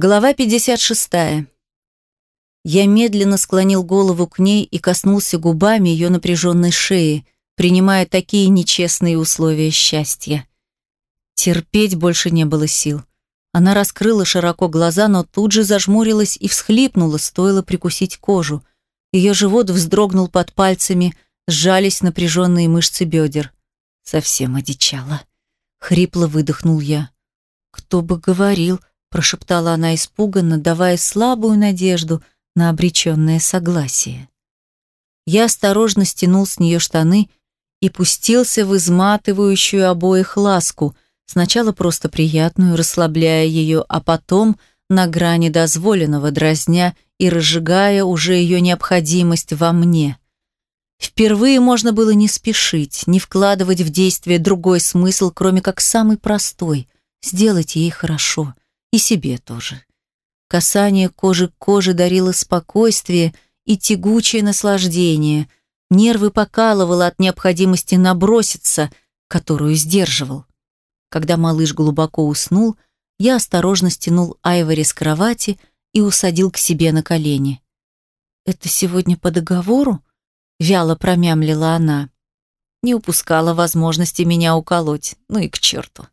Глава 56. Я медленно склонил голову к ней и коснулся губами ее напряженной шеи, принимая такие нечестные условия счастья. Терпеть больше не было сил. Она раскрыла широко глаза, но тут же зажмурилась и всхлипнула, стоило прикусить кожу. Ее живот вздрогнул под пальцами, сжались напряженные мышцы бедер. Совсем одичала. Хрипло выдохнул я. «Кто бы говорил», прошептала она испуганно, давая слабую надежду на обреченное согласие. Я осторожно стянул с нее штаны и пустился в изматывающую обоих ласку, сначала просто приятную, расслабляя ее, а потом на грани дозволенного, дразня и разжигая уже ее необходимость во мне. Впервые можно было не спешить, не вкладывать в действие другой смысл, кроме как самый простой — сделать ей хорошо — и себе тоже. Касание кожи к коже дарило спокойствие и тягучее наслаждение. Нервы покалывало от необходимости наброситься, которую сдерживал. Когда малыш глубоко уснул, я осторожно стянул Айвори с кровати и усадил к себе на колени. «Это сегодня по договору?» — вяло промямлила она. Не упускала возможности меня уколоть, ну и к черту.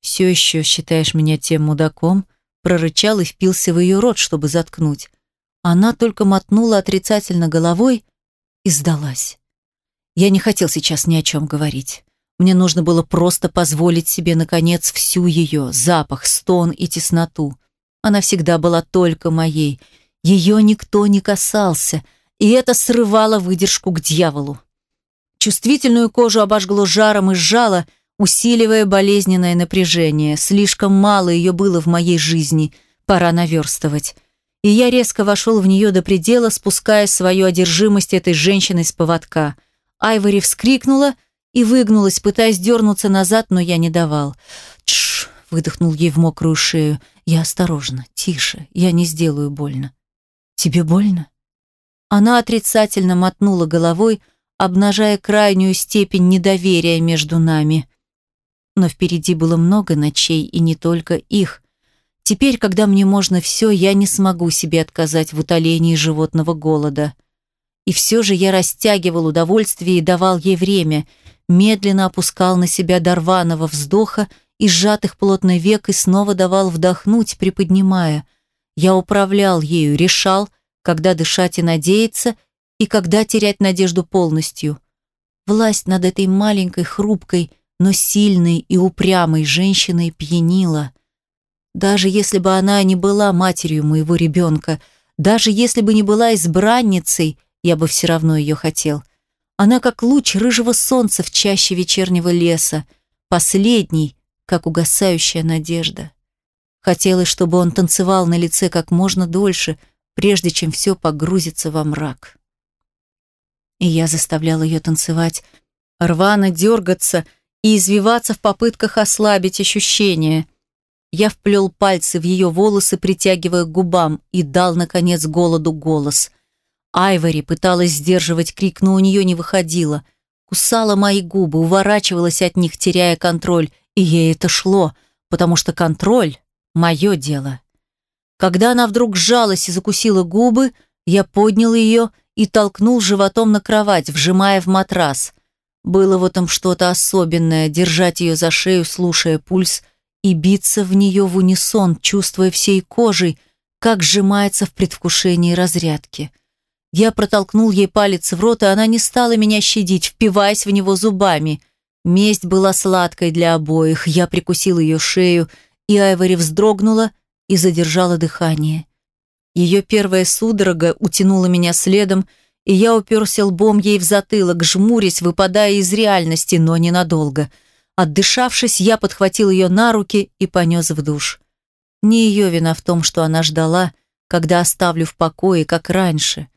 «Все еще считаешь меня тем мудаком?» прорычал и впился в ее рот, чтобы заткнуть. Она только мотнула отрицательно головой и сдалась. Я не хотел сейчас ни о чем говорить. Мне нужно было просто позволить себе, наконец, всю ее запах, стон и тесноту. Она всегда была только моей. Ее никто не касался, и это срывало выдержку к дьяволу. Чувствительную кожу обожгло жаром и сжало, усиливая болезненное напряжение. Слишком мало ее было в моей жизни, пора наверстывать. И я резко вошел в нее до предела, спуская свою одержимость этой женщиной с поводка. Айвори вскрикнула и выгнулась, пытаясь дернуться назад, но я не давал. «Тш!» — выдохнул ей в мокрую шею. «Я осторожно, тише, я не сделаю больно». «Тебе больно?» Она отрицательно мотнула головой, обнажая крайнюю степень недоверия между нами. Но впереди было много ночей, и не только их. Теперь, когда мне можно все, я не смогу себе отказать в утолении животного голода. И все же я растягивал удовольствие и давал ей время, медленно опускал на себя дорваного вздоха и сжатых плотно век и снова давал вдохнуть, приподнимая. Я управлял ею, решал, когда дышать и надеяться, и когда терять надежду полностью. Власть над этой маленькой, хрупкой, но сильной и упрямой женщиной пьянила. Даже если бы она не была матерью моего ребенка, даже если бы не была избранницей, я бы все равно ее хотел. Она как луч рыжего солнца в чаще вечернего леса, последний, как угасающая надежда. Хотелось, чтобы он танцевал на лице как можно дольше, прежде чем все погрузится во мрак. И я заставлял ее танцевать, рвано дергаться, и извиваться в попытках ослабить ощущения. Я вплел пальцы в ее волосы, притягивая к губам, и дал, наконец, голоду голос. Айвори пыталась сдерживать крик, но у нее не выходило. Кусала мои губы, уворачивалась от них, теряя контроль, и ей это шло, потому что контроль — мое дело. Когда она вдруг сжалась и закусила губы, я поднял ее и толкнул животом на кровать, вжимая в матрас. Было в этом что-то особенное, держать ее за шею, слушая пульс, и биться в нее в унисон, чувствуя всей кожей, как сжимается в предвкушении разрядки. Я протолкнул ей палец в рот, и она не стала меня щадить, впиваясь в него зубами. Месть была сладкой для обоих. Я прикусил ее шею, и Айвори вздрогнула и задержала дыхание. Ее первая судорога утянула меня следом, и я уперся лбом ей в затылок, жмурясь, выпадая из реальности, но ненадолго. Отдышавшись, я подхватил ее на руки и понес в душ. Не ее вина в том, что она ждала, когда оставлю в покое, как раньше.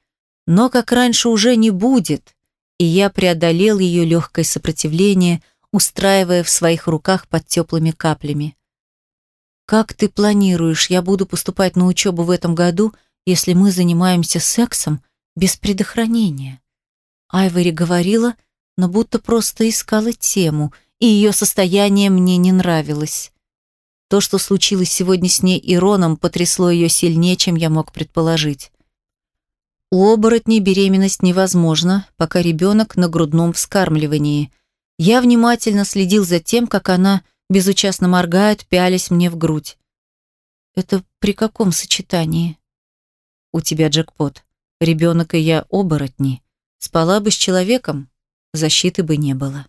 Но как раньше уже не будет, и я преодолел ее легкое сопротивление, устраивая в своих руках под теплыми каплями. «Как ты планируешь, я буду поступать на учебу в этом году, если мы занимаемся сексом?» Без предохранения. Айвори говорила, но будто просто искала тему, и ее состояние мне не нравилось. То, что случилось сегодня с ней и Роном, потрясло ее сильнее, чем я мог предположить. У оборотней беременность невозможна, пока ребенок на грудном вскармливании. Я внимательно следил за тем, как она безучастно моргает, пялясь мне в грудь. Это при каком сочетании? У тебя джекпот. Ребенок и я оборотни. Спала бы с человеком, защиты бы не было.